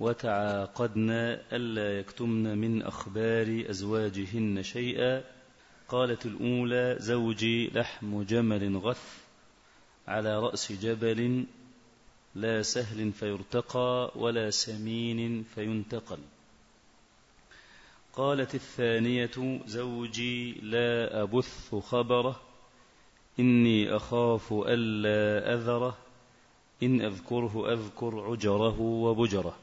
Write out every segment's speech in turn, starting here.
وتعاقدنا ألا يكتمن من أخبار أزواجهن شيئا. قالت الأولى زوجي لحم جمل غث على رأس جبل لا سهل فيرتقى ولا سمين فينتقل. قالت الثانية زوجي لا أبث خبره إني أخاف ألا أذره إن أذكره أذكر عجره وبجره.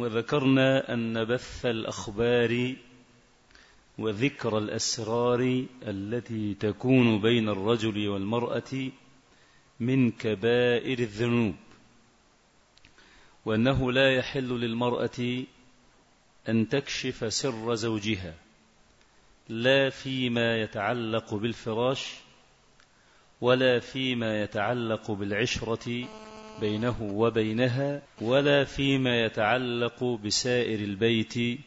وذكرنا أن بث الأخبار وذكر الأسرار التي تكون بين الرجل والمرأة من كبائر الذنوب وأنه لا يحل للمرأة أن تكشف سر زوجها لا فيما يتعلق بالفراش ولا فيما يتعلق بالعشرة بينه وبينها ولا فيما يتعلق بسائر البيت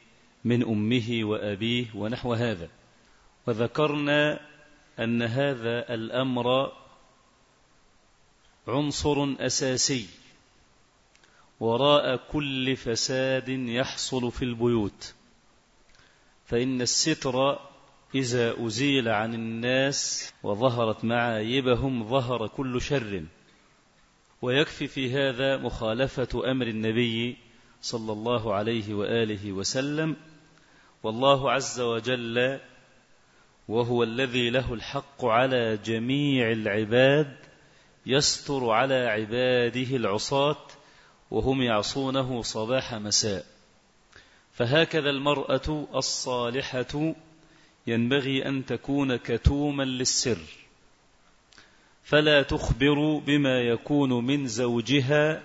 من أمه وأبيه ونحو هذا. وذكرنا أن هذا الأمر عنصر أساسي وراء كل فساد يحصل في البيوت. فإن الستر إذا أزيل عن الناس وظهرت معايبهم ظهر كل شر. ويكفي في هذا مخالفة أمر النبي صلى الله عليه وآله وسلم والله عز وجل وهو الذي له الحق على جميع العباد يستر على عباده العصاة وهم يعصونه صباح مساء. فهكذا المرأة الصالحة ينبغي أن تكون كتوما للسر. فلا تخبر بما يكون من زوجها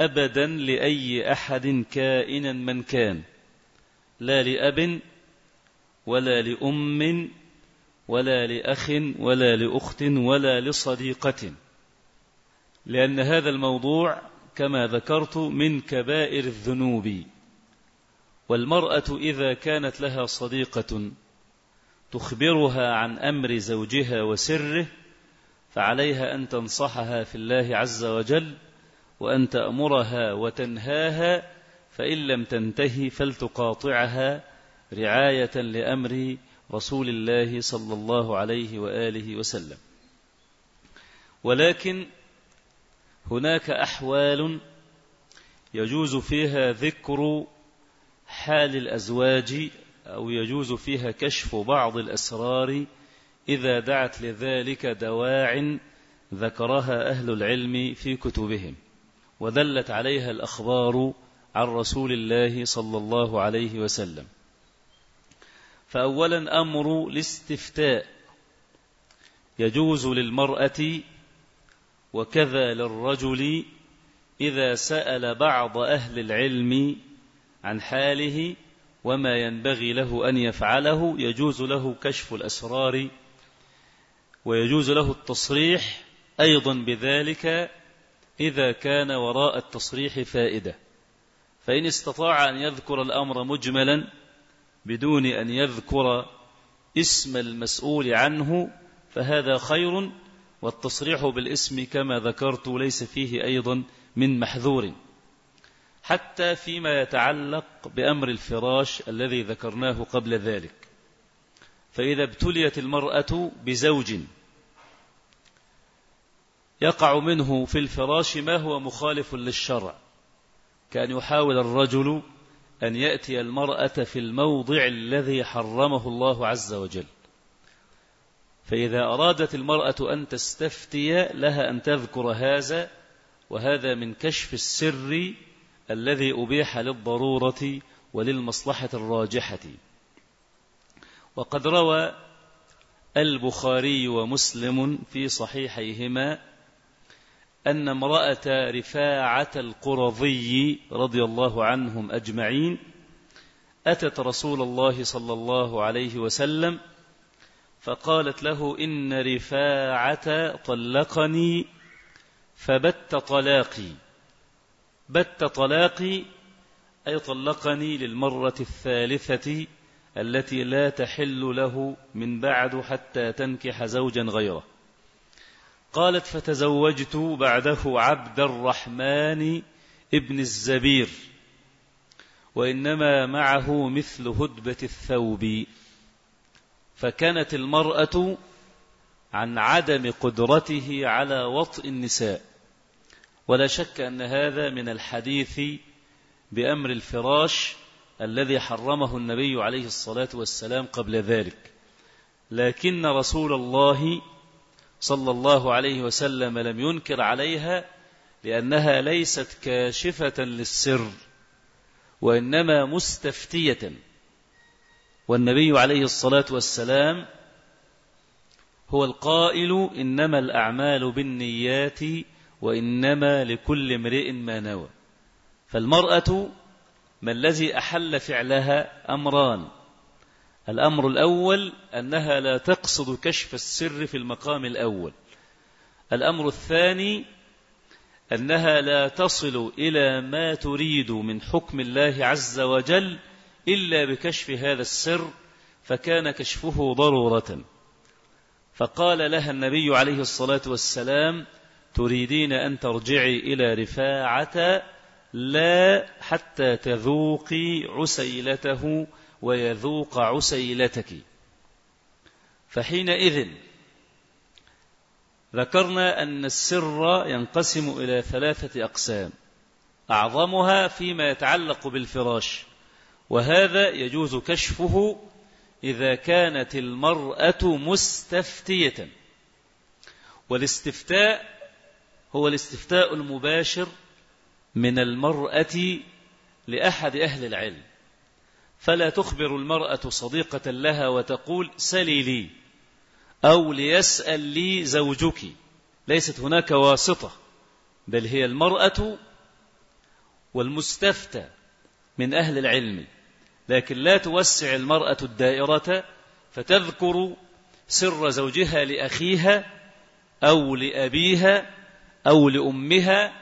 أبدا لأي أحد كائنا من كان لا لأب ولا لأم ولا لأخ ولا لأخت ولا لصديقة لأن هذا الموضوع كما ذكرت من كبائر الذنوب. والمرأة إذا كانت لها صديقة تخبرها عن أمر زوجها وسره فعليها أن تنصحها في الله عز وجل وأن تأمرها وتنهاها فإن لم تنتهي فلتقاطعها رعاية لأمر رسول الله صلى الله عليه وآله وسلم. ولكن هناك أحوال يجوز فيها ذكر حال الأزواج أو يجوز فيها كشف بعض الأسرار إذا دعت لذلك دواع ذكرها أهل العلم في كتبهم ودلت عليها الأخبار عن رسول الله صلى الله عليه وسلم. فأولا أمر الاستفتاء. يجوز للمرأة وكذا للرجل إذا سأل بعض أهل العلم عن حاله وما ينبغي له أن يفعله يجوز له كشف الأسرار ويجوز له التصريح أيضا بذلك إذا كان وراء التصريح فائدة. فإن استطاع أن يذكر الأمر مجملا بدون أن يذكر اسم المسؤول عنه فهذا خير والتصريح بالاسم كما ذكرت ليس فيه أيضا من محذور. حتى فيما يتعلق بأمر الفراش الذي ذكرناه قبل ذلك. فإذا ابتليت المرأة بزوج يقع منه في الفراش ما هو مخالف للشرع كأن يحاول الرجل أن يأتي المرأة في الموضع الذي حرمه الله عز وجل. فإذا أرادت المرأة أن تستفتي لها أن تذكر هذا وهذا من كشف السر الذي أبيح للضرورة وللمصلحة الراجحة. وقد روى البخاري ومسلم في صحيحيهما أن امرأة رفاعة القرظي رضي الله عنهم أجمعين أتت رسول الله صلى الله عليه وسلم فقالت له إن رفاعة طلقني فبت طلاقي. بت طلاقي أي طلقني للمرة الثالثة التي لا تحل له من بعد حتى تنكح زوجا غيره. قالت فتزوجت بعده عبد الرحمن ابن الزبير وإنما معه مثل هدبة الثوب. فكانت المرأة عن عدم قدرته على وطء النساء. ولا شك أن هذا من الحديث بأمر الفراش الذي حرمه النبي عليه الصلاة والسلام قبل ذلك. لكن رسول الله صلى الله عليه وسلم لم ينكر عليها لأنها ليست كاشفة للسر وإنما مستفتية. والنبي عليه الصلاة والسلام هو القائل إنما الأعمال بالنيات وإنما لكل امرئ ما نوى. فالمرأة ما الذي أحل فعلها أمران؟ الأمر الأول أنها لا تقصد كشف السر في المقام الأول. الأمر الثاني أنها لا تصل إلى ما تريد من حكم الله عز وجل إلا بكشف هذا السر فكان كشفه ضرورة. فقال لها النبي عليه الصلاة والسلام تريدين أن ترجعي إلى رفاعة لا حتى تذوقي عسيلته ويذوق عسيلتك. فحينئذ ذكرنا أن السر ينقسم إلى ثلاثة أقسام أعظمها فيما يتعلق بالفراش وهذا يجوز كشفه إذا كانت المرأة مستفتية. والاستفتاء هو الاستفتاء المباشر من المرأة لأحد أهل العلم. فلا تخبر المرأة صديقة لها وتقول سلي لي أو ليسأل لي زوجك. ليست هناك واسطة بل هي المرأة والمستفتى من أهل العلم. لكن لا توسع المرأة الدائرة فتذكر سر زوجها لأخيها أو لأبيها أو لأمها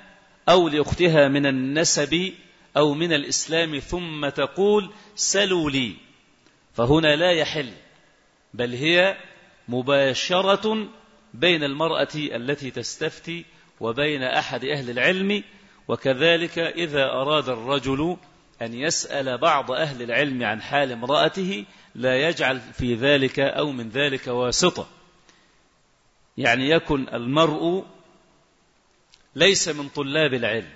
أو لأختها من النسب أو من الإسلام ثم تقول سلوا لي. فهنا لا يحل بل هي مباشرة بين المرأة التي تستفتي وبين أحد أهل العلم وكذلك إذا أراد الرجل أن يسأل بعض أهل العلم عن حال امرأته لا يجعل في ذلك أو من ذلك واسطة. يعني يكن المرء ليس من طلاب العلم.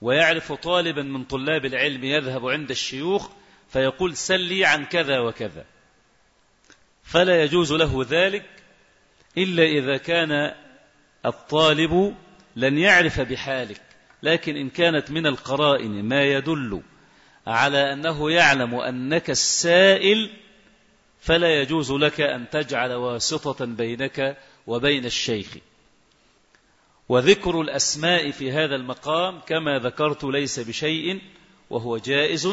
ويعرف طالبا من طلاب العلم يذهب عند الشيوخ فيقول سلي عن كذا وكذا. فلا يجوز له ذلك إلا إذا كان الطالب لن يعرف بحالك. لكن إن كانت من القرائن ما يدل على أنه يعلم أنك السائل فلا يجوز لك أن تجعل واسطة بينك وبين الشيخ. وذكر الأسماء في هذا المقام كما ذكرت ليس بشيء وهو جائز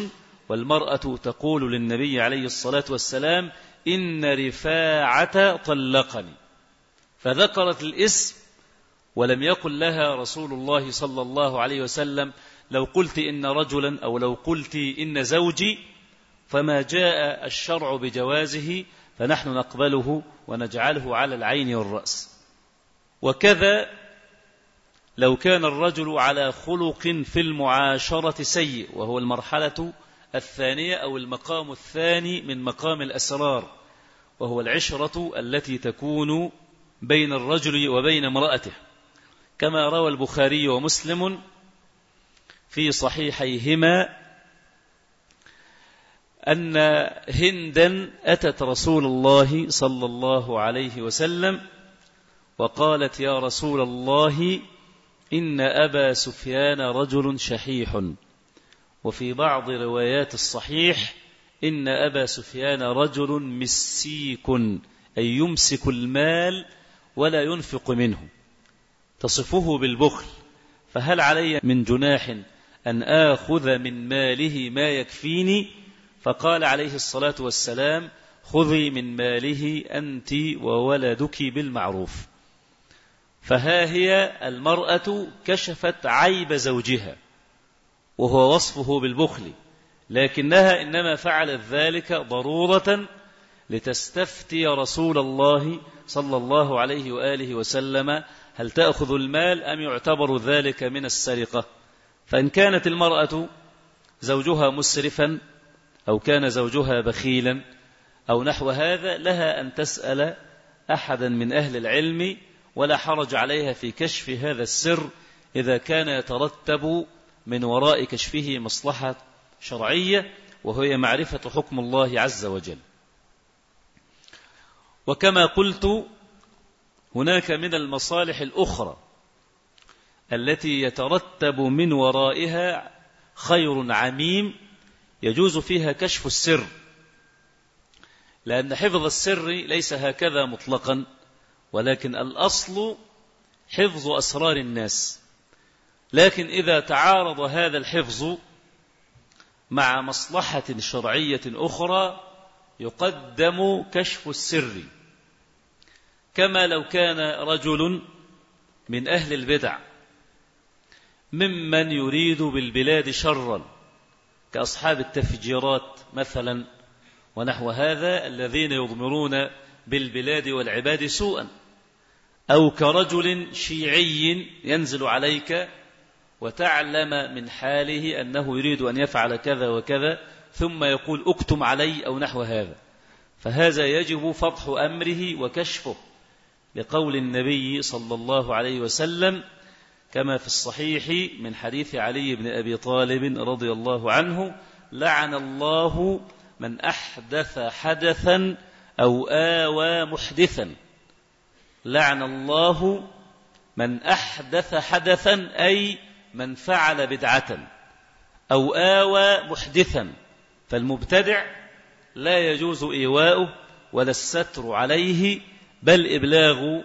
والمرأة تقول للنبي عليه الصلاة والسلام إن رفاعة طلقني. فذكرت الاسم ولم يقل لها رسول الله صلى الله عليه وسلم لو قلت إن رجلا أو لو قلت إن زوجي فما جاء الشرع بجوازه فنحن نقبله ونجعله على العين والرأس. وكذا لو كان الرجل على خلق في المعاشرة سيء وهو المرحلة الثانية أو المقام الثاني من مقام الأسرار وهو العشرة التي تكون بين الرجل وبين امرأته. كما روى البخاري ومسلم في صحيحيهما أن هندا أتت رسول الله صلى الله عليه وسلم وقالت يا رسول الله إن أبا سفيان رجل شحيح. وفي بعض روايات الصحيح إن أبا سفيان رجل مسيك أي يمسك المال ولا ينفق منه. تصفه بالبخل فهل علي من جناح أن آخذ من ماله ما يكفيني؟ فقال عليه الصلاة والسلام خذي من ماله أنت وولدك بالمعروف. فها هي المرأة كشفت عيب زوجها وهو وصفه بالبخل لكنها إنما فعلت ذلك ضرورة لتستفتي رسول الله صلى الله عليه وآله وسلم هل تأخذ المال أم يعتبر ذلك من السرقة؟ فإن كانت المرأة زوجها مسرفا أو كان زوجها بخيلا أو نحو هذا لها أن تسأل أحدا من أهل العلم ولا حرج عليها في كشف هذا السر إذا كان يترتب من وراء كشفه مصلحة شرعية وهي معرفة حكم الله عز وجل. وكما قلت هناك من المصالح الأخرى التي يترتب من ورائها خير عميم يجوز فيها كشف السر لأن حفظ السر ليس هكذا مطلقا. ولكن الأصل حفظ أسرار الناس. لكن إذا تعارض هذا الحفظ مع مصلحة شرعية أخرى يقدم كشف السر. كما لو كان رجل من أهل البدع ممن يريد بالبلاد شرا كأصحاب التفجيرات مثلا ونحو هذا الذين يضمرون بالبلاد والعباد سوءا. أو كرجل شيعي ينزل عليك وتعلم من حاله أنه يريد أن يفعل كذا وكذا ثم يقول اكتم علي أو نحو هذا. فهذا يجب فضح أمره وكشفه لقول النبي صلى الله عليه وسلم كما في الصحيح من حديث علي بن أبي طالب رضي الله عنه لعن الله من أحدث حدثا أو آوى محدثا. لعن الله من أحدث حدثا أي من فعل بدعة أو آوى محدثا. فالمبتدع لا يجوز إيواؤه ولا الستر عليه بل إبلاغ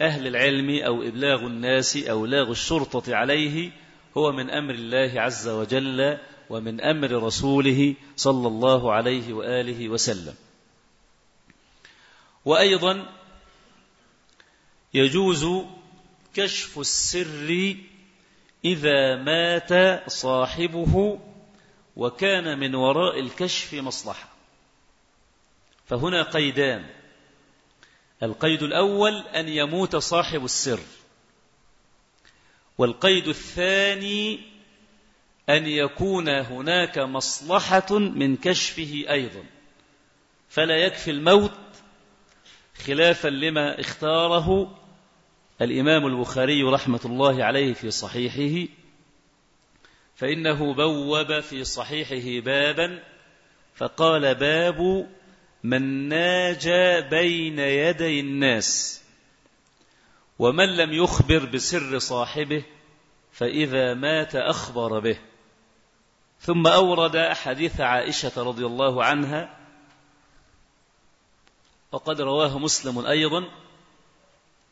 أهل العلم أو إبلاغ الناس أو إبلاغ الشرطة عليه هو من أمر الله عز وجل ومن أمر رسوله صلى الله عليه وآله وسلم. وأيضا يجوز كشف السر إذا مات صاحبه وكان من وراء الكشف مصلحة. فهنا قيدان. القيد الأول أن يموت صاحب السر. والقيد الثاني أن يكون هناك مصلحة من كشفه أيضا. فلا يكفي الموت خلافا لما اختاره الإمام البخاري رحمة الله عليه في صحيحه فإنه بوب في صحيحه بابا فقال باب من ناجى بين يدي الناس ومن لم يخبر بسر صاحبه فإذا مات أخبر به. ثم أورد حديث عائشة رضي الله عنها وقد رواه مسلم أيضا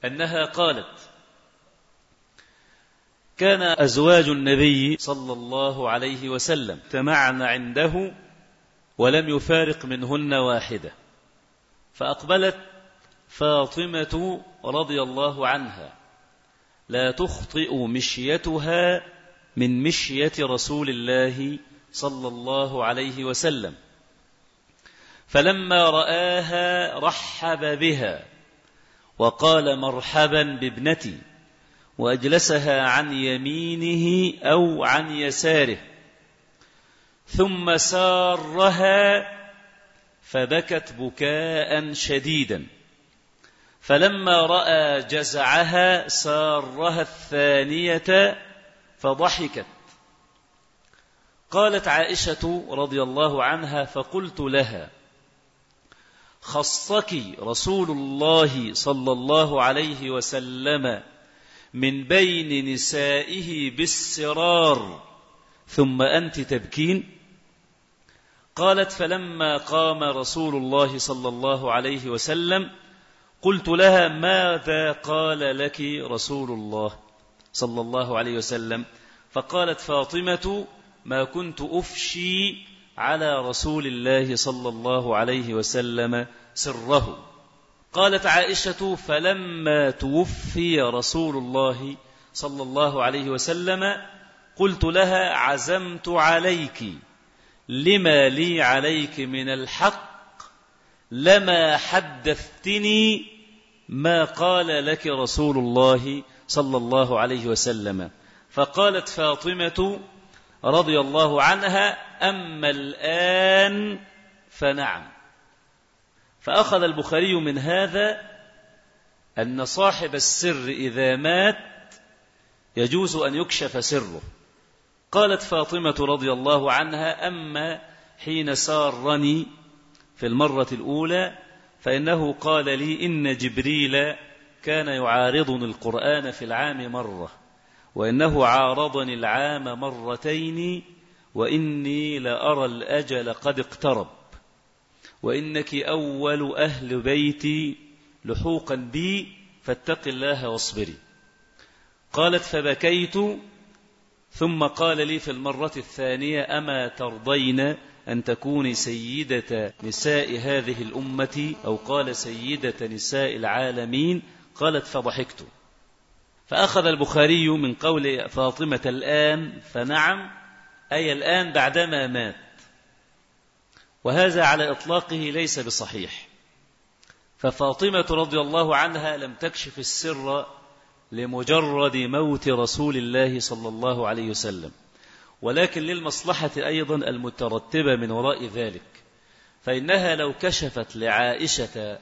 أنها قالت كان أزواج النبي صلى الله عليه وسلم تمعن عنده ولم يفارق منهن واحدة فأقبلت فاطمة رضي الله عنها لا تخطئ مشيتها من مشية رسول الله صلى الله عليه وسلم. فلما رآها رحب بها وقال مرحبا بابنتي وأجلسها عن يمينه أو عن يساره ثم سارها فبكت بكاء شديدا فلما رأى جزعها سارها الثانية فضحكت. قالت عائشة رضي الله عنها فقلت لها خصك رسول الله صلى الله عليه وسلم من بين نسائه بالسرار. ثم أنت تبكين؟ قالت فلما قام رسول الله صلى الله عليه وسلم قلت لها ماذا قال لك رسول الله صلى الله عليه وسلم؟ فقالت فاطمة ما كنت أفشي على رسول الله صلى الله عليه وسلم سره. قالت عائشة فلما توفي رسول الله صلى الله عليه وسلم قلت لها عزمت عليك لما لي عليك من الحق لما حدثتني ما قال لك رسول الله صلى الله عليه وسلم. فقالت فاطمة رضي الله عنها أما الآن فنعم. فأخذ البخاري من هذا أن صاحب السر إذا مات يجوز أن يكشف سره. قالت فاطمة رضي الله عنها أما حين سارني في المرة الأولى فإنه قال لي إن جبريل كان يعارضني القرآن في العام مرة وإنه عارضني العام مرتين وإني لأرى الأجل قد اقترب. وإنك أول أهل بيتي لحوقا بي فاتق الله واصبري. قالت فبكيت ثم قال لي في المرة الثانية أما ترضين أن تكوني سيدة نساء هذه الأمة أو قال سيدة نساء العالمين؟ قالت فضحكت. فأخذ البخاري من قول فاطمة الآن فنعم أي الآن بعدما مات. وهذا على إطلاقه ليس بصحيح. ففاطمة رضي الله عنها لم تكشف السر لمجرد موت رسول الله صلى الله عليه وسلم. ولكن للمصلحة أيضا المترتبة من وراء ذلك. فإنها لو كشفت لعائشة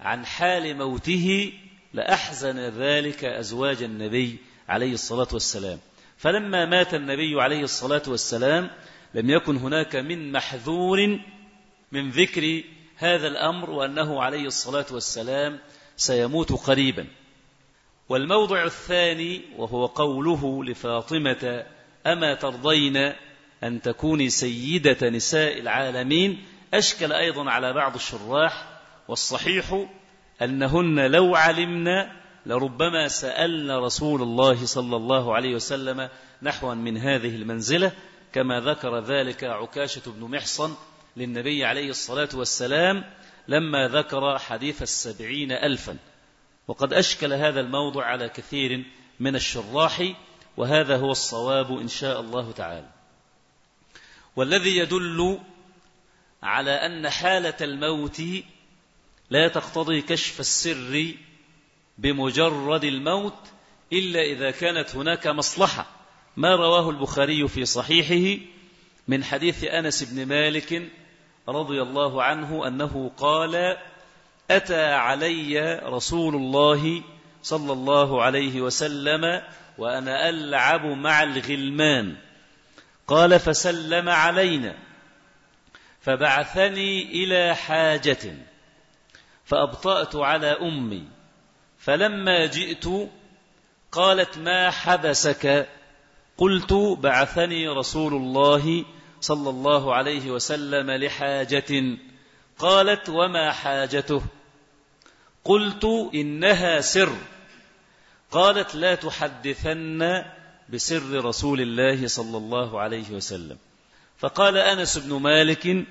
عن حال موته لأحزن ذلك أزواج النبي عليه الصلاة والسلام. فلما مات النبي عليه الصلاة والسلام لم يكن هناك من محذور من ذكر هذا الأمر وأنه عليه الصلاة والسلام سيموت قريبا. والموضع الثاني وهو قوله لفاطمة أما ترضين أن تكوني سيدة نساء العالمين؟ أشكل أيضا على بعض الشراح والصحيح أنهن لو علمن لربما سألن رسول الله صلى الله عليه وسلم نحوا من هذه المنزلة كما ذكر ذلك عكاشة بن محصن للنبي عليه الصلاة والسلام لما ذكر حديث السبعين ألفا. وقد أشكل هذا الموضوع على كثير من الشراح وهذا هو الصواب إن شاء الله تعالى. والذي يدل على أن حالة الموت لا تقتضي كشف السر بمجرد الموت إلا إذا كانت هناك مصلحة. ما رواه البخاري في صحيحه من حديث أنس بن مالك رضي الله عنه أنه قال أتى علي رسول الله صلى الله عليه وسلم وأنا ألعب مع الغلمان. قال فسلم علينا فبعثني إلى حاجة فأبطأت على أمي. فلما جئت قالت ما حبسك؟ قلت بعثني رسول الله صلى الله عليه وسلم لحاجة. قالت وما حاجته؟ قلت إنها سر. قالت لا تحدثن بسر رسول الله صلى الله عليه وسلم. فقال أنس بن مالك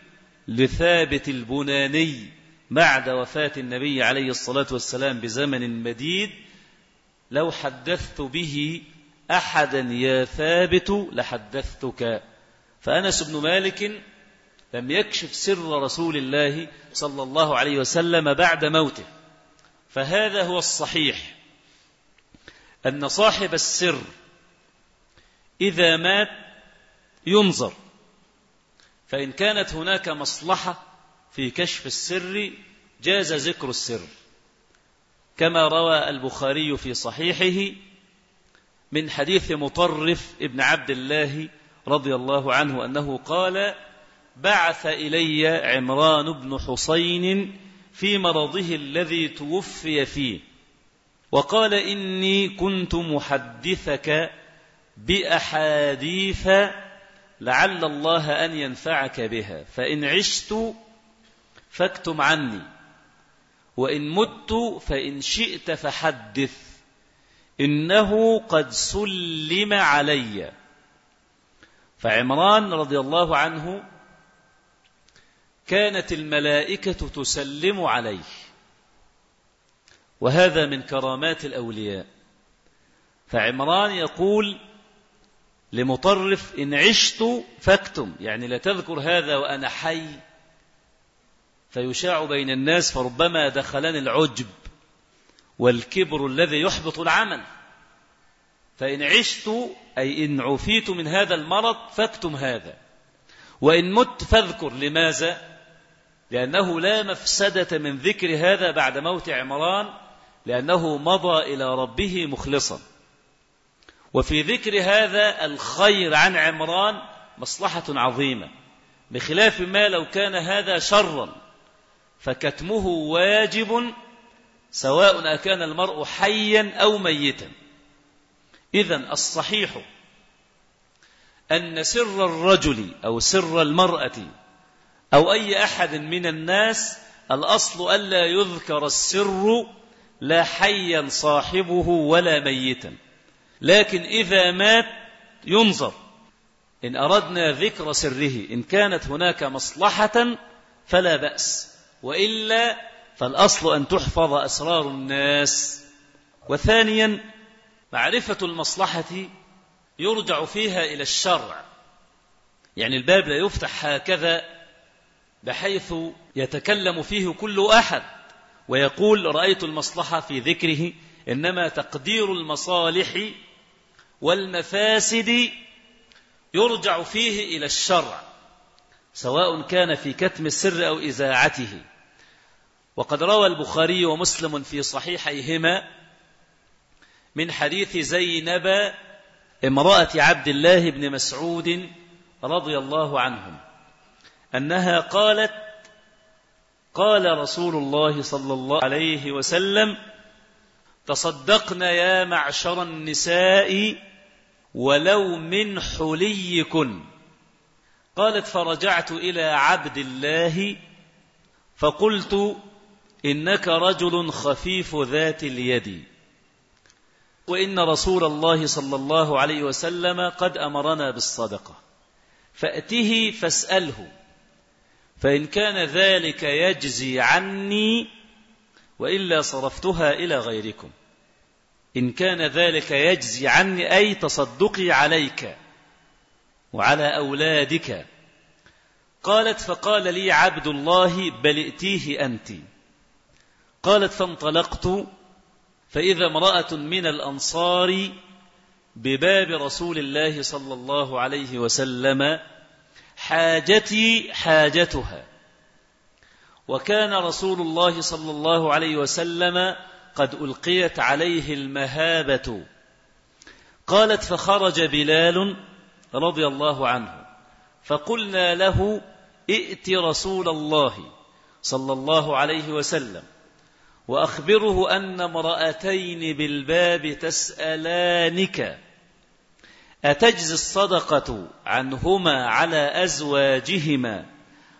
لثابت البناني بعد وفاة النبي عليه الصلاة والسلام بزمن مديد لو حدثت به أحدا يا ثابت لحدثتك. فأنس بن مالك لم يكشف سر رسول الله صلى الله عليه وسلم بعد موته. فهذا هو الصحيح أن صاحب السر إذا مات ينظر فإن كانت هناك مصلحة في كشف السر جاز ذكر السر. كما روى البخاري في صحيحه من حديث مطرف ابن عبد الله رضي الله عنه أنه قال بعث إلي عمران بن حسين في مرضه الذي توفي فيه وقال إني كنت محدثك بأحاديث لعل الله أن ينفعك بها فإن عشت فاكتم عني. وإن مت فإن شئت فحدث. إنه قد سلم علي. فعمران رضي الله عنه كانت الملائكة تسلم عليه. وهذا من كرامات الأولياء. فعمران يقول لمطرف إن عشت فاكتم. يعني لا تذكر هذا وأنا حي. فيشاع بين الناس فربما دخلني العجب والكبر الذي يحبط العمل. فإن عشت أي إن عفيت من هذا المرض فاكتم هذا. وإن مت فاذكر لماذا؟ لأنه لا مفسدة من ذكر هذا بعد موت عمران لأنه مضى إلى ربه مخلصا. وفي ذكر هذا الخير عن عمران مصلحة عظيمة. بخلاف ما لو كان هذا شرا. فكتمه واجب سواء أكان المرء حيا أو ميتا. إذا الصحيح أن سر الرجل أو سر المرأة أو أي أحد من الناس الأصل ألا يذكر السر لا حيا صاحبه ولا ميتا. لكن إذا مات ينظر. إن أردنا ذكر سره إن كانت هناك مصلحة فلا بأس. وإلا فالأصل أن تحفظ أسرار الناس. وثانيا معرفة المصلحة يرجع فيها إلى الشرع. يعني الباب لا يفتح هكذا بحيث يتكلم فيه كل أحد ويقول رأيت المصلحة في ذكره إنما تقدير المصالح والمفاسد يرجع فيه إلى الشرع. سواء كان في كتم السر أو إذاعته. وقد روى البخاري ومسلم في صحيحيهما من حديث زينب امرأة عبد الله بن مسعود رضي الله عنهم أنها قالت قال رسول الله صلى الله عليه وسلم تصدقنا يا معشر النساء ولو من حليكن. قالت فرجعت إلى عبد الله فقلت إنك رجل خفيف ذات اليد. وإن رسول الله صلى الله عليه وسلم قد أمرنا بالصدقة. فأته فاسأله فإن كان ذلك يجزي عني وإلا صرفتها إلى غيركم. إن كان ذلك يجزي عني أي تصدقي عليك. وعلى أولادك. قالت فقال لي عبد الله بل ائتيه أنت. قالت فانطلقت فإذا امرأة من الأنصار بباب رسول الله صلى الله عليه وسلم حاجتي حاجتها. وكان رسول الله صلى الله عليه وسلم قد ألقيت عليه المهابة. قالت فخرج بلال رضي الله عنه فقلنا له ائت رسول الله صلى الله عليه وسلم وأخبره أن امرأتين بالباب تسألانك أتجزي الصدقة عنهما على أزواجهما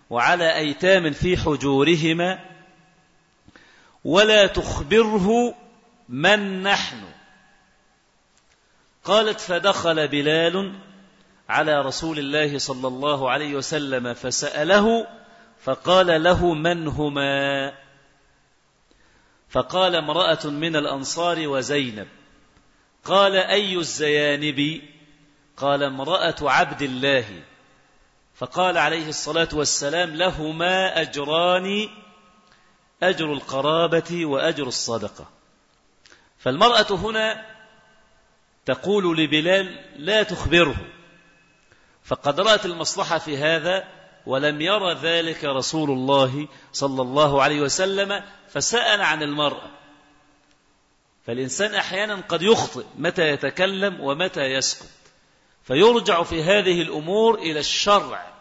وعلى أيتام في حجورهما ولا تخبره من نحن. قالت فدخل بلال على رسول الله صلى الله عليه وسلم فسأله فقال له من هما؟ فقال امرأة من الأنصار وزينب. قال أي الزيانب؟ قال امرأة عبد الله. فقال عليه الصلاة والسلام لهما أجران أجر القرابة وأجر الصدقة. فالمرأة هنا تقول لبلال لا تخبره. فقد رأت المصلحة في هذا ولم يرى ذلك رسول الله صلى الله عليه وسلم فسأل عن المرأة فالإنسان أحيانا قد يخطئ متى يتكلم ومتى يسكت. فيرجع في هذه الأمور إلى الشرع.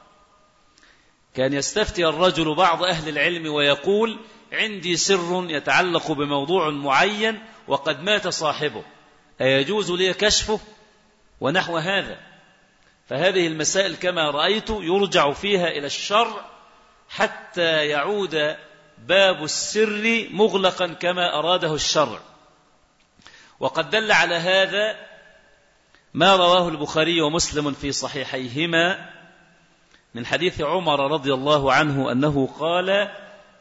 كان يستفتي الرجل بعض أهل العلم ويقول عندي سر يتعلق بموضوع معين وقد مات صاحبه. أيجوز لي كشفه ونحو هذا؟ فهذه المسائل كما رأيت يرجع فيها إلى الشرع حتى يعود باب السر مغلقا كما أراده الشرع. وقد دل على هذا ما رواه البخاري ومسلم في صحيحيهما من حديث عمر رضي الله عنه أنه قال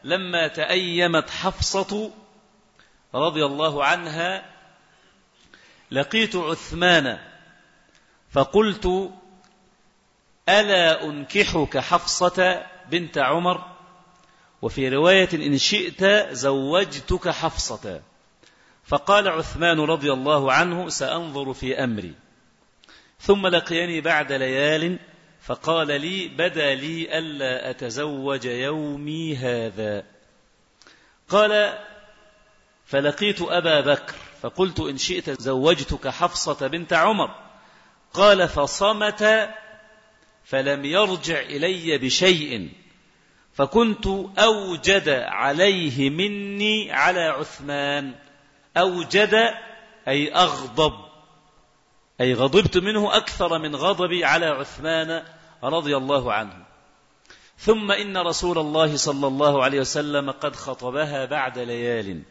لما تأيمت حفصة رضي الله عنها لقيت عثمان فقلت ألا أنكحك حفصة بنت عمر؟ وفي رواية إن شئت زوجتك حفصة. فقال عثمان رضي الله عنه سأنظر في أمري. ثم لقيني بعد ليال فقال لي بدا لي ألا أتزوج يومي هذا. قال فلقيت أبا بكر فقلت إن شئت زوجتك حفصة بنت عمر. قال فصمت فلم يرجع إلي بشيء فكنت أوجد عليه مني على عثمان أوجد أي أغضب أي غضبت منه أكثر من غضبي على عثمان رضي الله عنه. ثم إن رسول الله صلى الله عليه وسلم قد خطبها بعد ليال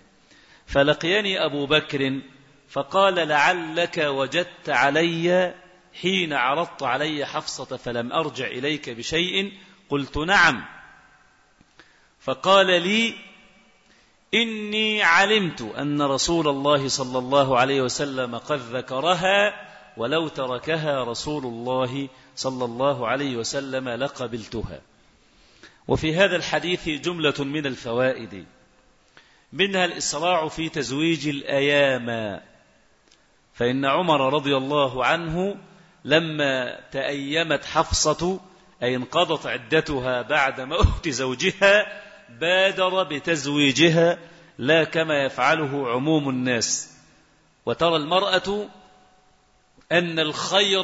فلقيني أبو بكر فقال لعلك وجدت علي حين عرضت علي حفصة فلم أرجع إليك بشيء قلت نعم. فقال لي إني علمت أن رسول الله صلى الله عليه وسلم قد ذكرها ولو تركها رسول الله صلى الله عليه وسلم لقبلتها. وفي هذا الحديث جملة من الفوائد. منها الإسراع في تزويج الأيام. فإن عمر رضي الله عنه لما تأيمت حفصة أي انقضت عدتها بعد موت زوجها بادر بتزويجها لا كما يفعله عموم الناس. وترى المرأة أن الخير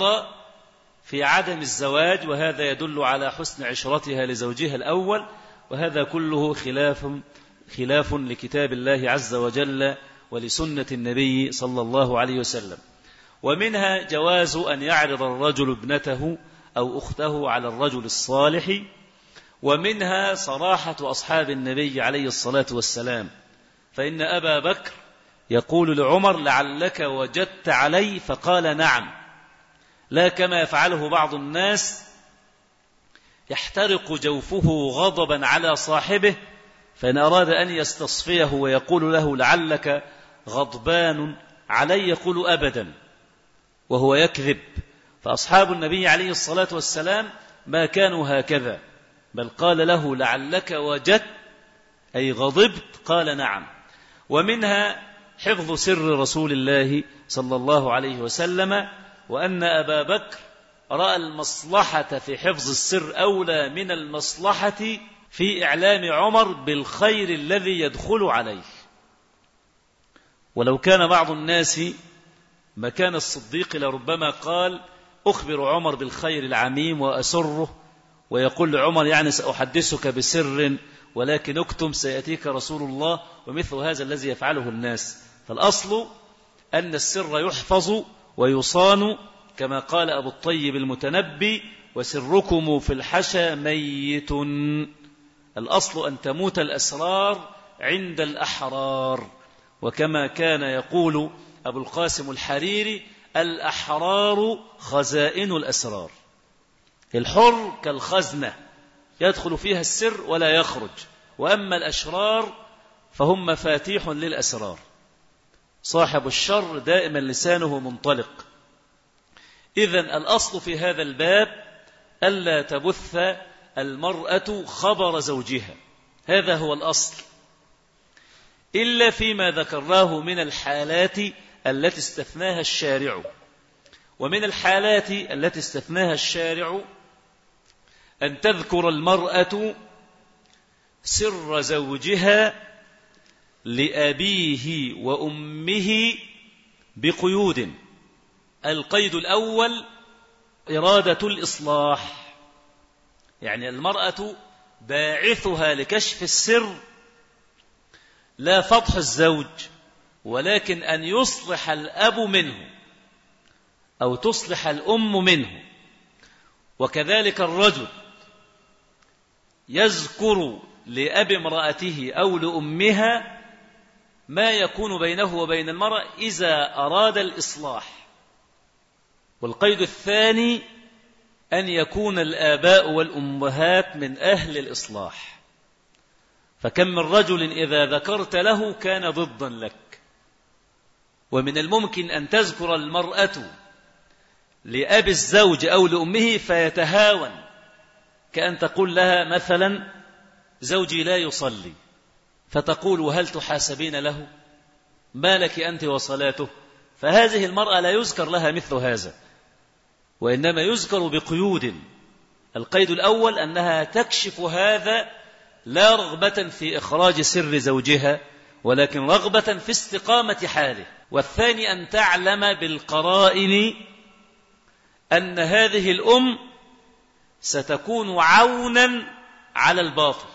في عدم الزواج وهذا يدل على حسن عشرتها لزوجها الأول وهذا كله خلاف خلاف لكتاب الله عز وجل ولسنة النبي صلى الله عليه وسلم. ومنها جواز أن يعرض الرجل ابنته أو أخته على الرجل الصالح ومنها صراحة أصحاب النبي عليه الصلاة والسلام. فإن أبا بكر يقول لعمر لعلك وجدت علي؟ فقال نعم. لا كما يفعله بعض الناس يحترق جوفه غضبا على صاحبه فإن أراد أن يستصفيه ويقول له لعلك غضبان علي؟ يقول أبدا. وهو يكذب. فأصحاب النبي عليه الصلاة والسلام ما كانوا هكذا بل قال له لعلك وجدت أي غضبت قال نعم. ومنها حفظ سر رسول الله صلى الله عليه وسلم وأن أبا بكر رأى المصلحة في حفظ السر أولى من المصلحة في إعلام عمر بالخير الذي يدخل عليه. ولو كان بعض الناس مكان الصديق لربما قال أخبر عمر بالخير العميم وأسره ويقول لعمر يعني سأحدثك بسر ولكن اكتم سيأتيك رسول الله ومثل هذا الذي يفعله الناس. فالأصل أن السر يحفظ ويصان كما قال أبو الطيب المتنبي وسركم في الحشى ميت. الأصل أن تموت الأسرار عند الأحرار. وكما كان يقول أبو القاسم الحريري الأحرار خزائن الأسرار. الحر كالخزنة يدخل فيها السر ولا يخرج. وأما الأشرار فهم مفاتيح للأسرار. صاحب الشر دائما لسانه منطلق. إذا الأصل في هذا الباب ألا تبث المرأة خبر زوجها. هذا هو الأصل. إلا فيما ذكرناه من الحالات التي استثناها الشارع. ومن الحالات التي استثناها الشارع أن تذكر المرأة سر زوجها لأبيه وأمه بقيود. القيد الأول إرادة الإصلاح. يعني المرأة باعثها لكشف السر لا فضح الزوج. ولكن أن يصلح الأب منه أو تصلح الأم منه. وكذلك الرجل يذكر لأب امرأته أو لأمها ما يكون بينه وبين المرأة إذا أراد الإصلاح. والقيد الثاني أن يكون الآباء والأمهات من أهل الإصلاح. فكم من رجل إذا ذكرت له كان ضدا لك. ومن الممكن أن تذكر المرأة لأب الزوج أو لأمه فيتهاون كأن تقول لها مثلا زوجي لا يصلي. فتقول هل تحاسبين له؟ ما لك أنت وصلاته؟ فهذه المرأة لا يذكر لها مثل هذا وإنما يذكر بقيود. القيد الأول أنها تكشف هذا لا رغبة في إخراج سر زوجها ولكن رغبة في استقامة حاله. والثاني أن تعلم بالقرائن أن هذه الأم ستكون عونا على الباطل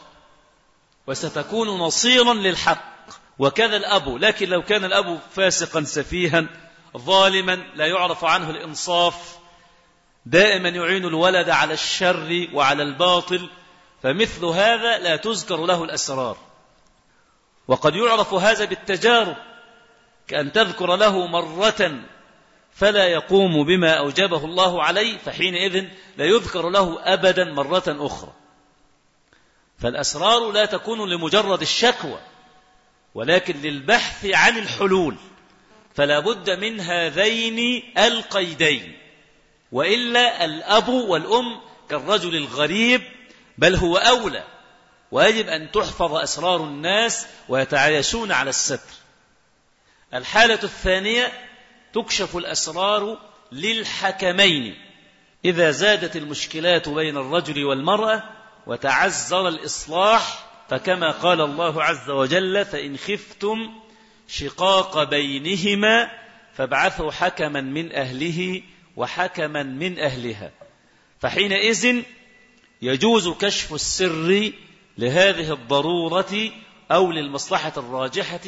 وستكون نصيرا للحق. وكذا الأب لكن لو كان الأب فاسقا سفيها ظالما لا يعرف عنه الإنصاف دائما يعين الولد على الشر وعلى الباطل فمثل هذا لا تذكر له الأسرار. وقد يعرف هذا بالتجارب. كأن تذكر له مرة فلا يقوم بما أوجبه الله عليه فحينئذ لا يذكر له أبدا مرة أخرى. فالأسرار لا تكون لمجرد الشكوى ولكن للبحث عن الحلول فلا بد من هذين القيدين وإلا الأب والأم كالرجل الغريب بل هو أولى ويجب أن تحفظ أسرار الناس ويتعايشون على الستر. الحالة الثانية تكشف الأسرار للحكمين. إذا زادت المشكلات بين الرجل والمرأة وتعذر الإصلاح فكما قال الله عز وجل فإن خفتم شقاق بينهما فابعثوا حكما من أهله وحكما من أهلها فحينئذ يجوز كشف السر لهذه الضرورة أو للمصلحة الراجحة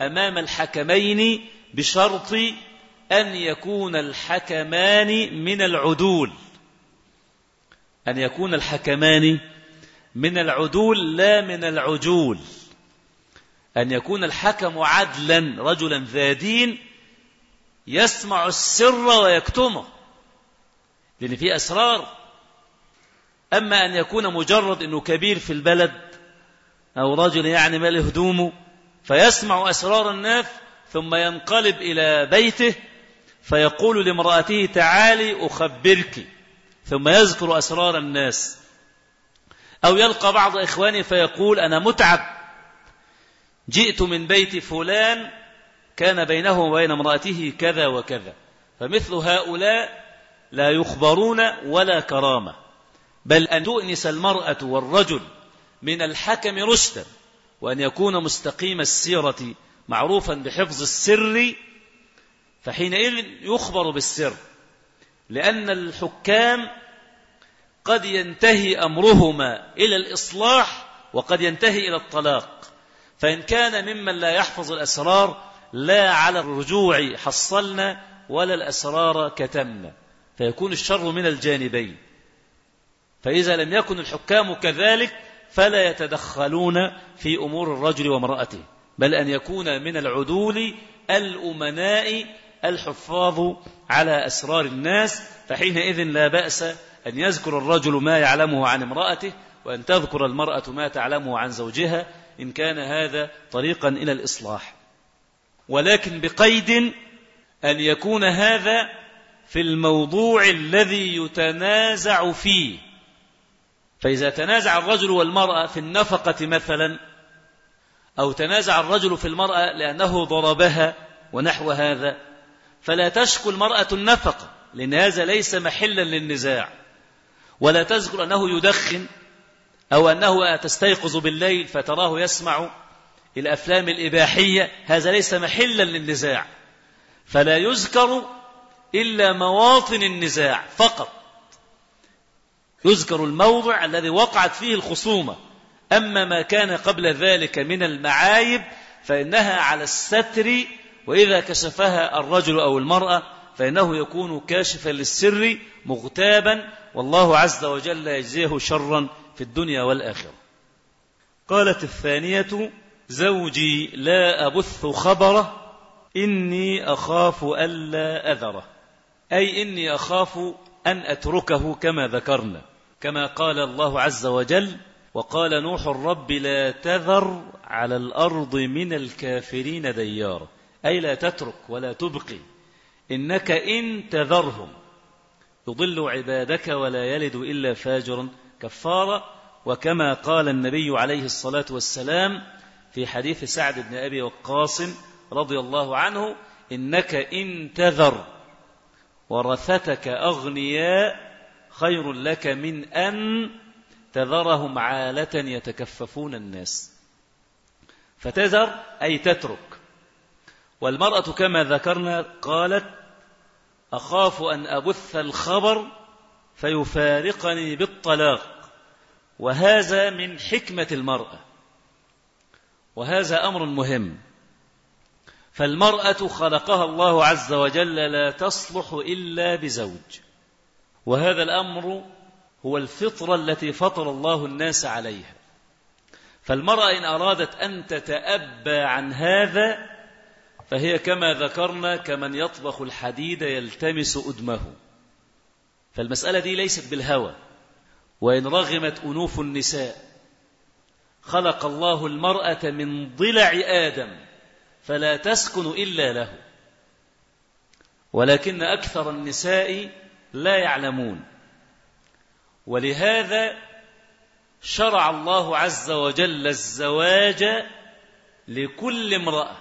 أمام الحكمين بشرط أن يكون الحكمان من العدول. أن يكون الحكمان من العدول لا من العجول. أن يكون الحكم عدلا رجلا ذا دين يسمع السر ويكتمه. لأن في أسرار. أما أن يكون مجرد أنه كبير في البلد أو رجل يعني مال هدومه فيسمع أسرار الناس ثم ينقلب إلى بيته فيقول لامرأته تعالي أخبرك. ثم يذكر أسرار الناس. أو يلقى بعض إخواني فيقول أنا متعب. جئت من بيت فلان كان بينه وبين امرأته كذا وكذا. فمثل هؤلاء لا يخبرون ولا كرامة. بل أن تؤنس المرأة والرجل من الحكم رشدا. وأن يكون مستقيم السيرة معروفا بحفظ السر فحينئذ يخبر بالسر. لأن الحكام قد ينتهي أمرهما إلى الإصلاح وقد ينتهي إلى الطلاق. فإن كان ممن لا يحفظ الأسرار لا على الرجوع حصلنا ولا الأسرار كتمنا. فيكون الشر من الجانبين. فإذا لم يكن الحكام كذلك فلا يتدخلون في أمور الرجل وامرأته بل أن يكون من العدول الأمناء الحفاظ على أسرار الناس فحينئذ لا بأس أن يذكر الرجل ما يعلمه عن امرأته وأن تذكر المرأة ما تعلمه عن زوجها إن كان هذا طريقا إلى الإصلاح. ولكن بقيد أن يكون هذا في الموضوع الذي يتنازع فيه. فإذا تنازع الرجل والمرأة في النفقة مثلا أو تنازع الرجل في المرأة لأنه ضربها ونحو هذا فلا تشكو المرأة النفقة لأن هذا ليس محلا للنزاع. ولا تذكر أنه يدخن أو أنه تستيقظ بالليل فتراه يسمع الأفلام الإباحية هذا ليس محلا للنزاع. فلا يذكر إلا مواطن النزاع فقط. يذكر الموضع الذي وقعت فيه الخصومة. أما ما كان قبل ذلك من المعايب فإنها على الستر وإذا كشفها الرجل أو المرأة فإنه يكون كاشفا للسر مغتابا والله عز وجل يجزيه شرا في الدنيا والآخرة. قالت الثانية زوجي لا أبث خبره إني أخاف ألا أذره. أي إني أخاف أن أتركه كما ذكرنا. كما قال الله عز وجل وقال نوح الرب لا تذر على الأرض من الكافرين ديارا أي لا تترك ولا تبقي إنك إن تذرهم. يضل عبادك ولا يلد إلا فاجرا كفارا وكما قال النبي عليه الصلاة والسلام في حديث سعد بن أبي وقاص رضي الله عنه إنك إن تذر ورثتك أغنياء خير لك من أن تذرهم عالة يتكففون الناس. فتذر أي تترك. والمرأة كما ذكرنا قالت أخاف أن أبث الخبر فيفارقني بالطلاق. وهذا من حكمة المرأة. وهذا أمر مهم. فالمرأة خلقها الله عز وجل لا تصلح إلا بزوج. وهذا الأمر هو الفطرة التي فطر الله الناس عليها. فالمرأة إن أرادت أن تتأبى عن هذا فهي كما ذكرنا كمن يطبخ الحديد يلتمس أدمه. فالمسألة دي ليست بالهوى. وإن رغمت أنوف النساء خلق الله المرأة من ضلع آدم فلا تسكن إلا له. ولكن أكثر النساء لا يعلمون. ولهذا شرع الله عز وجل الزواج لكل امرأة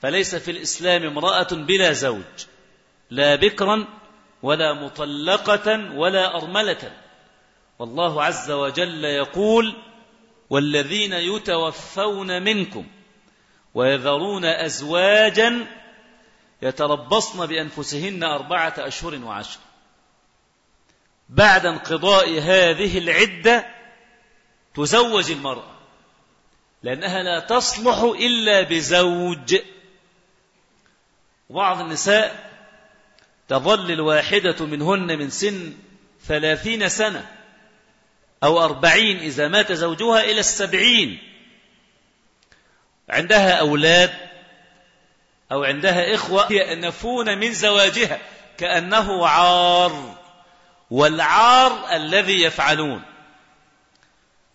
فليس في الإسلام امرأة بلا زوج لا بكرا ولا مطلقة ولا أرملة. والله عز وجل يقول والذين يتوفون منكم ويذرون أزواجا يتربصن بأنفسهن أربعة أشهر وعشر. بعد انقضاء هذه العدة تزوج المرأة لأنها لا تصلح إلا بزوج. بعض النساء تظل الواحدة منهن من سن ثلاثين سنة أو أربعين إذا مات زوجها إلى السبعين. عندها أولاد أو عندها إخوة يأنفون من زواجها كأنه عار. والعار الذي يفعلون.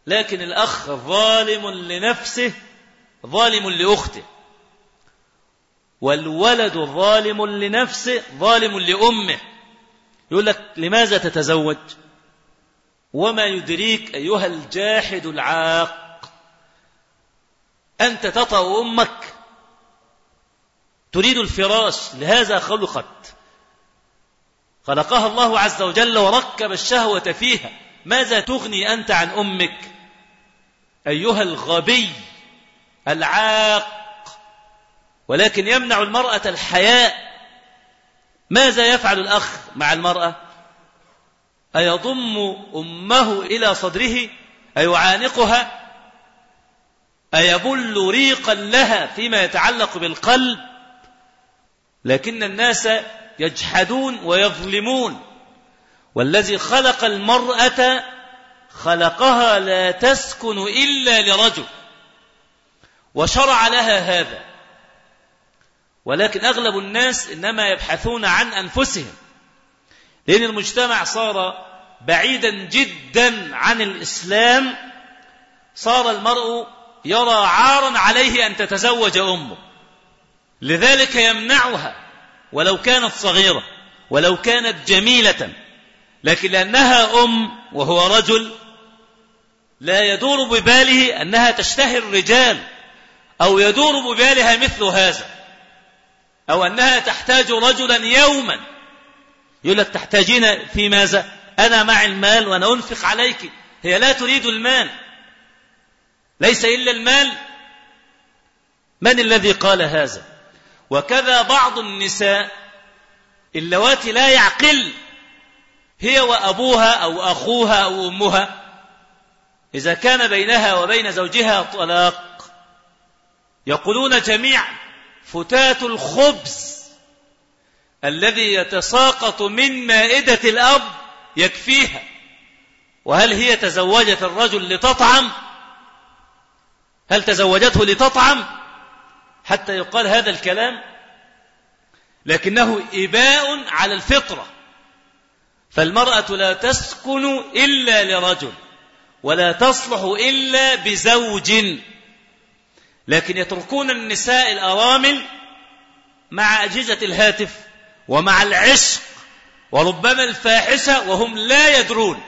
لكن الأخ ظالم لنفسه ظالم لأخته. والولد ظالم لنفسه ظالم لأمه. يقول لك لماذا تتزوج؟ وما يدريك أيها الجاحد العاق. أنت تطأ أمك. تريد الفراش. لهذا خلقت. خلقها الله عز وجل وركب الشهوة فيها. ماذا تغني أنت عن أمك؟ أيها الغبي العاق. ولكن يمنع المرأة الحياء. ماذا يفعل الأخ مع المرأة؟ أيضم أمه إلى صدره؟ أيعانقها؟ أيبل ريقا لها فيما يتعلق بالقلب؟ لكن الناس يجحدون ويظلمون. والذي خلق المرأة خلقها لا تسكن إلا لرجل. وشرع لها هذا. ولكن أغلب الناس إنما يبحثون عن أنفسهم. لأن المجتمع صار بعيدا جدا عن الإسلام. صار المرء يرى عارا عليه أن تتزوج أمه. لذلك يمنعها ولو كانت صغيرة ولو كانت جميلة لكن لأنها أم وهو رجل لا يدور بباله أنها تشتهي الرجال أو يدور ببالها مثل هذا أو أنها تحتاج رجلا يوما. يقول لك تحتاجين في ماذا؟ أنا مع المال وأنا أنفق عليك. هي لا تريد المال. ليس إلا المال. من الذي قال هذا؟ وكذا بعض النساء اللواتي لا يعقل هي وأبوها أو أخوها أو أمها إذا كان بينها وبين زوجها طلاق. يقولون جميعا فتات الخبز الذي يتساقط من مائدة الأب يكفيها. وهل هي تزوجت الرجل لتطعم؟ هل تزوجته لتطعم؟ حتى يقال هذا الكلام لكنه إباء على الفطرة. فالمرأة لا تسكن إلا لرجل ولا تصلح إلا بزوج. لكن يتركون النساء الأرامل مع أجهزة الهاتف ومع العشق وربما الفاحشة وهم لا يدرون.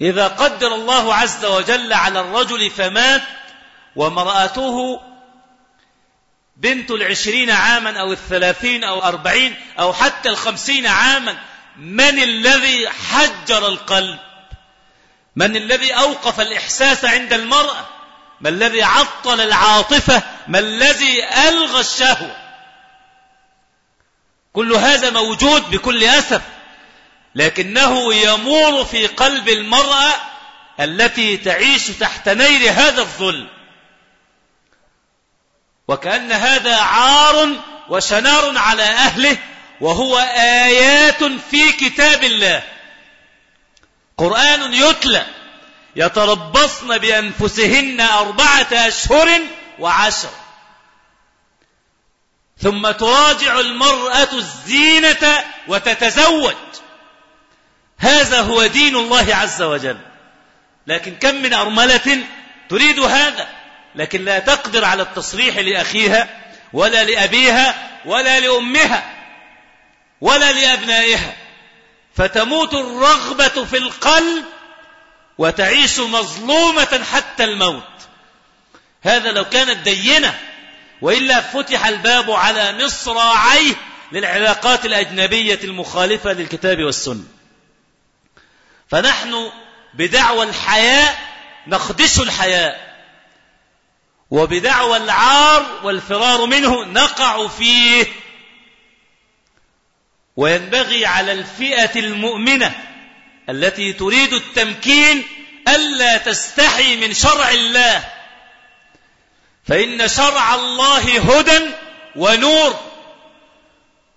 إذا قدر الله عز وجل على الرجل فمات ومرأته بنت العشرين عاما أو الثلاثين أو أربعين أو حتى الخمسين عاما من الذي حجر القلب؟ من الذي أوقف الإحساس عند المرأة؟ ما الذي عطل العاطفة؟ ما الذي ألغى الشهوة؟ كل هذا موجود بكل أسف لكنه يمور في قلب المرأة التي تعيش تحت نير هذا الظلم. وكأن هذا عار وشنار على أهله وهو آيات في كتاب الله. قرآن يتلى يتربصن بأنفسهن أربعة أشهر وعشر. ثم تراجع المرأة الزينة وتتزوج. هذا هو دين الله عز وجل. لكن كم من أرملة تريد هذا؟ لكن لا تقدر على التصريح لأخيها ولا لأبيها ولا لأمها ولا لأبنائها. فتموت الرغبة في القلب وتعيش مظلومة حتى الموت. هذا لو كانت دينة وإلا فتح الباب على مصراعيه للعلاقات الأجنبية المخالفة للكتاب والسنة. فنحن بدعوى الحياء نخدش الحياء. وبدعوى العار والفرار منه نقع فيه. وينبغي على الفئة المؤمنة التي تريد التمكين ألا تستحي من شرع الله. فإن شرع الله هدى ونور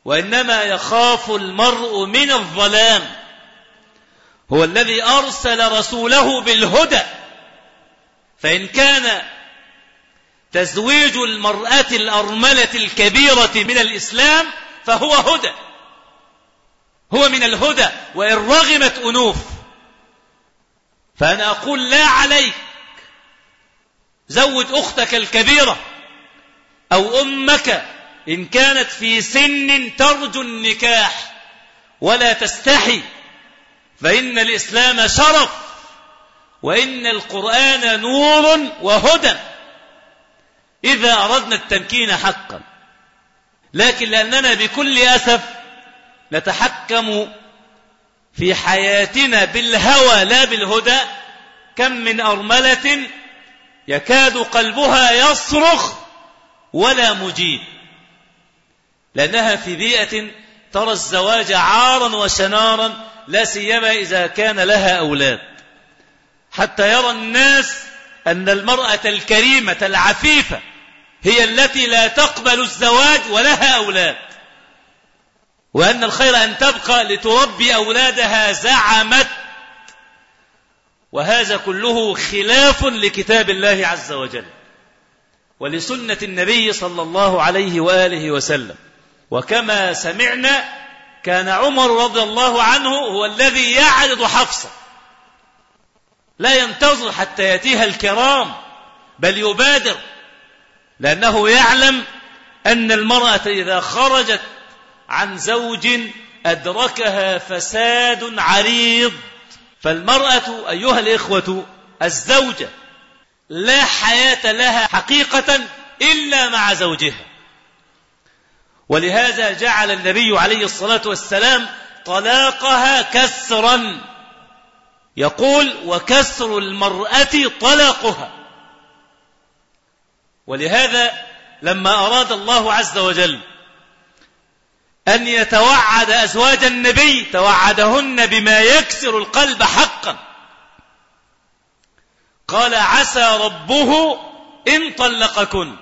وإنما يخاف المرء من الظلام. هو الذي أرسل رسوله بالهدى. فإن كان تزويج المرأة الأرملة الكبيرة من الإسلام فهو هدى. هو من الهدى وإن رغمت أنوف. فأنا أقول لا عليك. زوج أختك الكبيرة أو أمك إن كانت في سن ترجو النكاح ولا تستحي فإن الإسلام شرف وإن القرآن نور وهدى. إذا أردنا التمكين حقا. لكن لأننا بكل أسف نتحكم في حياتنا بالهوى لا بالهدى كم من أرملة يكاد قلبها يصرخ ولا مجيب. لأنها في بيئة ترى الزواج عارا وشنارا لا سيما إذا كان لها أولاد. حتى يرى الناس أن المرأة الكريمة العفيفة هي التي لا تقبل الزواج ولها أولاد. وأن الخير أن تبقى لتربي أولادها زعمت. وهذا كله خلاف لكتاب الله عز وجل ولسنة النبي صلى الله عليه وآله وسلم. وكما سمعنا كان عمر رضي الله عنه هو الذي يعرض حفصة. لا ينتظر حتى يأتيها الكرام بل يبادر لأنه يعلم أن المرأة إذا خرجت عن زوج أدركها فساد عريض. فالمرأة أيها الإخوة الزوجة لا حياة لها حقيقة إلا مع زوجها. ولهذا جعل النبي عليه الصلاة والسلام طلاقها كسرا. يقول وكسر المرأة طلاقها. ولهذا لما أراد الله عز وجل أن يتوعد أزواج النبي توعدهن بما يكسر القلب حقا. قال عسى ربه إن طلقكن.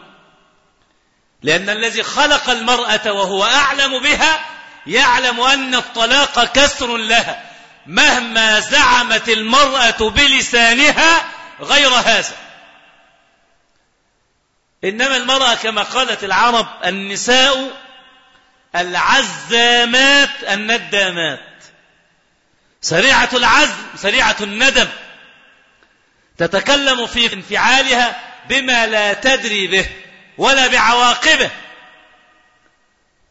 لأن الذي خلق المرأة وهو أعلم بها يعلم أن الطلاق كسر لها مهما زعمت المرأة بلسانها غير هذا. إنما المرأة كما قالت العرب النساء العزامات الندامات. سريعة العزم سريعة الندم. تتكلم في انفعالها بما لا تدري به ولا بعواقبه.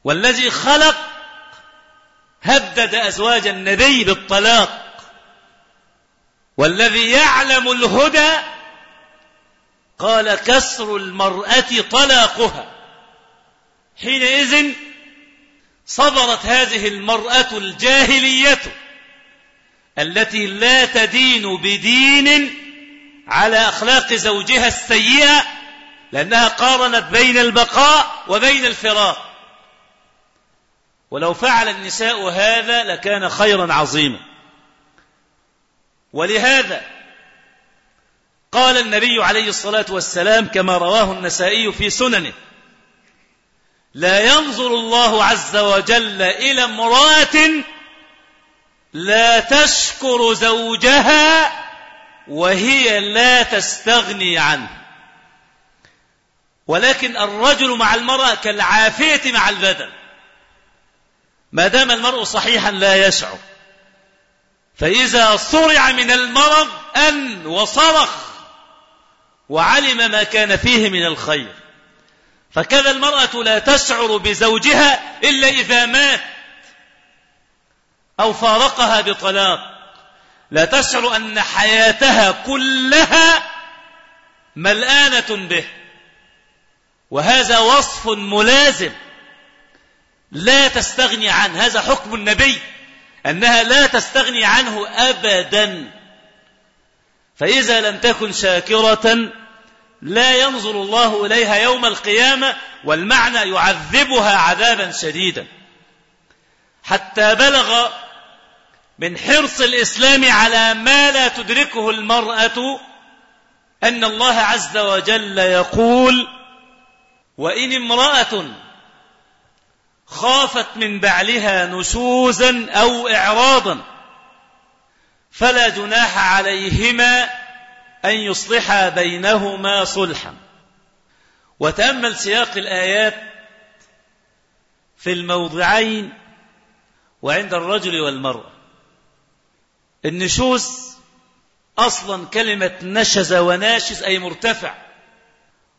والذي خلق هدد أزواج النبي بالطلاق. والذي يعلم الهدى قال كسر المرأة طلاقها. حينئذ صبرت هذه المرأة الجاهلية التي لا تدين بدين على أخلاق زوجها السيئة لأنها قارنت بين البقاء وبين الفراق. ولو فعل النساء هذا لكان خيرا عظيما. ولهذا قال النبي عليه الصلاة والسلام كما رواه النسائي في سننه لا ينظر الله عز وجل إلى امرأة لا تشكر زوجها وهي لا تستغني عنه. ولكن الرجل مع المرأة كالعافية مع البدن. ما دام المرء صحيحا لا يشعر فإذا صرع من المرض أن وصرخ وعلم ما كان فيه من الخير. فكذا المرأة لا تشعر بزوجها إلا إذا مات أو فارقها بطلاق. لا تشعر أن حياتها كلها ملآنة به. وهذا وصف ملازم لا تستغني عنه. هذا حكم النبي أنها لا تستغني عنه أبدا. فإذا لم تكن شاكرة لا ينظر الله إليها يوم القيامة والمعنى يعذبها عذابا شديدا. حتى بلغ من حرص الإسلام على ما لا تدركه المرأة أن الله عز وجل يقول وإن امرأة خافت من بعلها نشوزا أو إعراضا فلا جناح عليهما أن يصلحا بينهما صلحا. وتأمل سياق الآيات في الموضعين وعند الرجل والمرأة النشوز أصلا كلمة نشز وناشز أي مرتفع.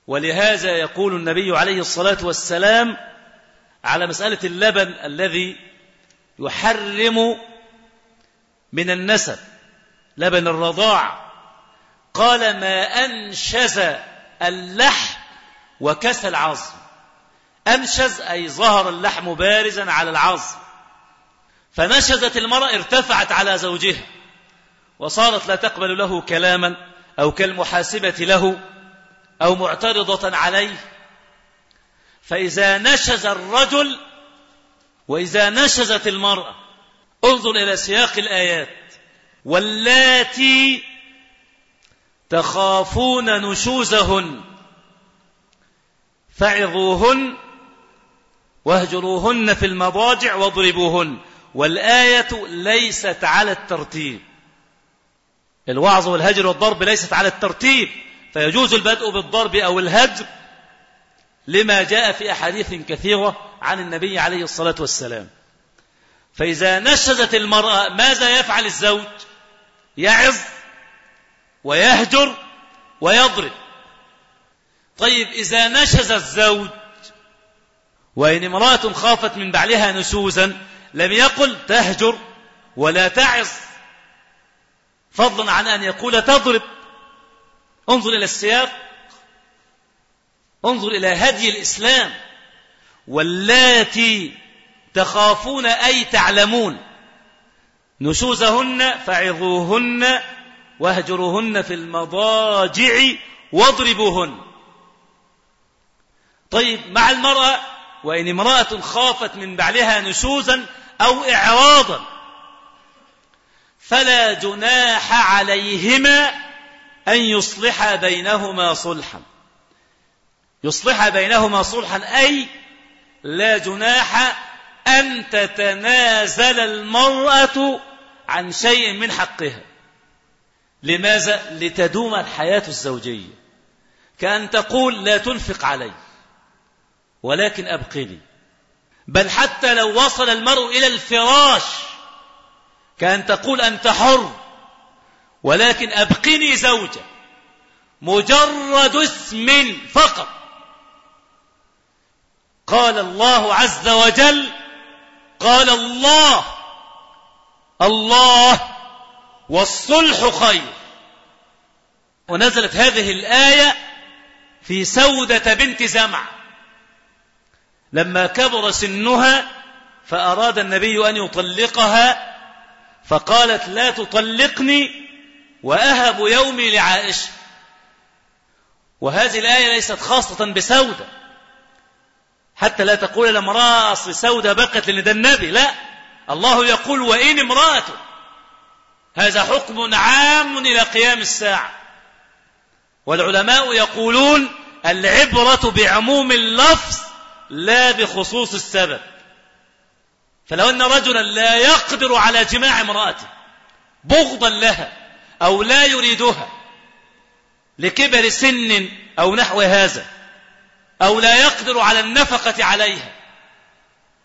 ولهذا يقول النبي عليه الصلاة والسلام على مسألة اللبن الذي يحرم من النسب لبن الرضاع. قال ما أنشز اللحم وكسى العظم. أنشز أي ظهر اللحم بارزا على العظم. فنشزت المرأة ارتفعت على زوجها. وصارت لا تقبل له كلاما أو كالمحاسبة له أو معترضة عليه. فإذا نشز الرجل وإذا نشزت المرأة انظر إلى سياق الآيات. واللاتي تخافون نشوزهن. فعظوهن واهجروهن في المضاجع واضربوهن. والآية ليست على الترتيب. الوعظ والهجر والضرب ليست على الترتيب. فيجوز البدء بالضرب أو الهجر لما جاء في أحاديث كثيرة عن النبي عليه الصلاة والسلام. فإذا نشزت المرأة ماذا يفعل الزوج؟ يعظ ويهجر ويضرب. طيب إذا نشز الزوج وإن امرأة خافت من بعلها نشوزا لم يقل تهجر ولا تعظ فضلا عن أن يقول تضرب. انظر إلى السياق. انظر إلى هدي الإسلام واللاتي تخافون أي تعلمون. نشوزهن فعظوهن واهجروهن في المضاجع واضربوهن. طيب مع المرأة وإن امرأة خافت من بعلها نشوزا أو إعراضا فلا جناح عليهما أن يصلح بينهما صلحا. يصلح بينهما صلحا أي لا جناح أن تتنازل المرأة عن شيء من حقها. لماذا؟ لتدوم الحياة الزوجية. كأن تقول لا تنفق علي ولكن أبقني. بل حتى لو وصل المرء إلى الفراش كأن تقول أنت حر ولكن أبقني زوجة. مجرد اسم فقط. قال الله عز وجل قال الله. الله والصلح خير. ونزلت هذه الآية في سودة بنت زمع. لما كبر سنها فأراد النبي أن يطلقها فقالت لا تطلقني وأهب يومي لعائشة. وهذه الآية ليست خاصة بسودة. حتى لا تقول الامرأة أصل سودة بقت لأن ده النبي. لا. الله يقول وإن امرأة. هذا حكم عام إلى قيام الساعة. والعلماء يقولون العبرة بعموم اللفظ لا بخصوص السبب. فلو أن رجلا لا يقدر على جماع امرأته بغضا لها أو لا يريدها لكبر سن أو نحو هذا أو لا يقدر على النفقة عليها.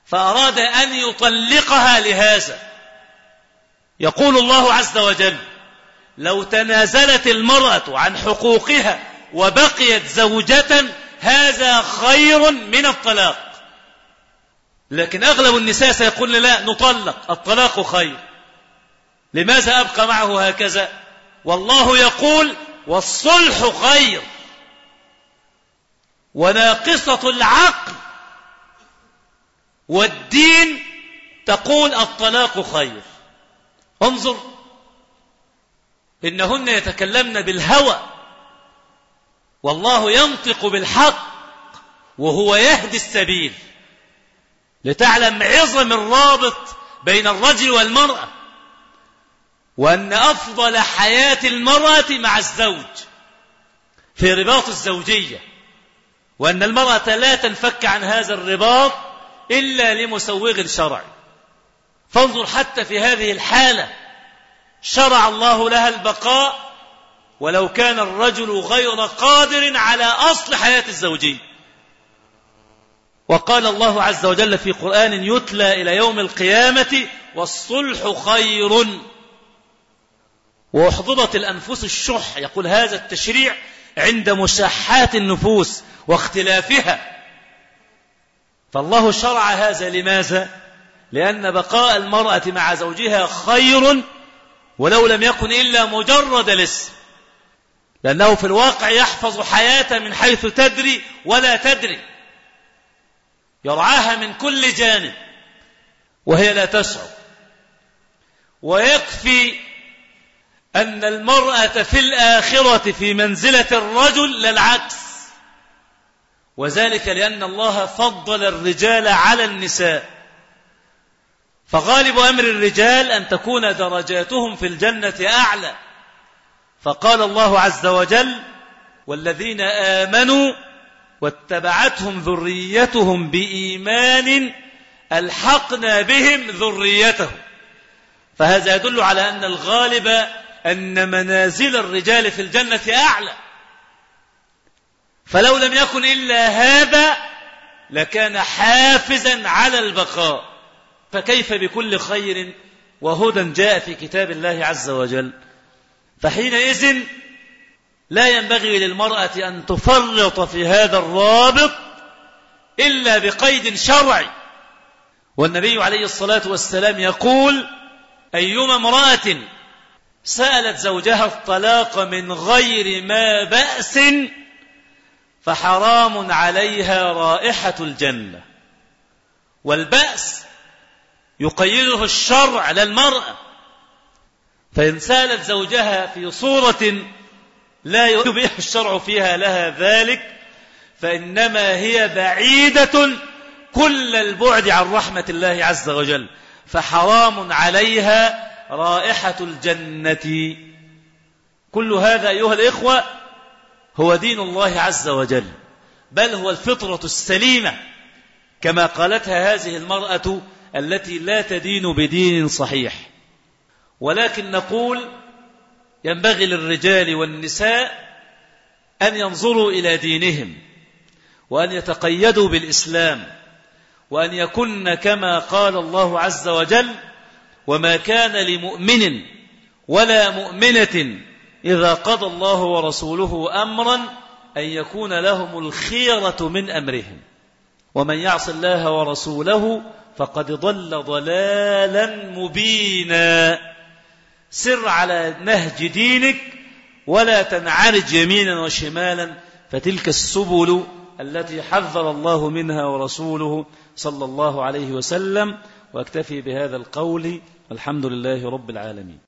فأراد أن يطلقها لهذا. يقول الله عز وجل لو تنازلت المرأة عن حقوقها وبقيت زوجة هذا خير من الطلاق. لكن أغلب النساء سيقول لا نطلق الطلاق خير. لماذا أبقى معه هكذا؟ والله يقول والصلح خير. وناقصة العقل والدين تقول الطلاق خير. انظر إنهن يتكلمن بالهوى والله ينطق بالحق وهو يهدي السبيل لتعلم عظم الرابط بين الرجل والمرأة وأن أفضل حياة المرأة مع الزوج في رباط الزوجية. وأن المرأة لا تنفك عن هذا الرباط إلا لمسوغ شرعي. فانظر حتى في هذه الحالة شرع الله لها البقاء ولو كان الرجل غير قادر على أصل حياة الزوجية وقال الله عز وجل في قرآن يتلى إلى يوم القيامة والصلح خير. وأحضرت الأنفس الشح. يقول هذا التشريع عند مشاحات النفوس. واختلافها. فالله شرع هذا لماذا؟ لأن بقاء المرأة مع زوجها خير ولو لم يكن إلا مجرد الاسم لأنه في الواقع يحفظ حياة من حيث تدري ولا تدري. يرعاها من كل جانب وهي لا تشعر. ويكفي أن المرأة في الآخرة في منزلة الرجل للعكس. وذلك لأن الله فضل الرجال على النساء. فغالب أمر الرجال أن تكون درجاتهم في الجنة أعلى. فقال الله عز وجل والذين آمنوا واتبعتهم ذريتهم بإيمان ألحقنا بهم ذريتهم. فهذا يدل على أن الغالب أن منازل الرجال في الجنة أعلى. فلو لم يكن إلا هذا لكان حافزا على البقاء. فكيف بكل خير وهدى جاء في كتاب الله عز وجل؟ فحينئذ لا ينبغي للمرأة أن تفرط في هذا الرابط إلا بقيد شرعي. والنبي عليه الصلاة والسلام يقول أيما امرأة سألت زوجها الطلاق من غير ما بأس فحرام عليها رائحة الجنة. والبأس يقيده الشرع للمرأة فإن سالت زوجها في صورة لا يبيح الشرع فيها لها ذلك فإنما هي بعيدة كل البعد عن رحمة الله عز وجل. فحرام عليها رائحة الجنة. كل هذا أيها الإخوة هو دين الله عز وجل بل هو الفطرة السليمة كما قالتها هذه المرأة التي لا تدين بدين صحيح. ولكن نقول ينبغي للرجال والنساء أن ينظروا إلى دينهم وأن يتقيدوا بالإسلام وأن يكن كما قال الله عز وجل وما كان لمؤمن ولا مؤمنة إذا قضى الله ورسوله أمرا أن يكون لهم الخيرة من أمرهم. ومن يعص الله ورسوله فقد ضل ضلالا مبينا. سر على نهج دينك ولا تنعرج يمينا وشمالا. فتلك السبل التي حذر الله منها ورسوله صلى الله عليه وسلم. وأكتفي بهذا القول. الحمد لله رب العالمين.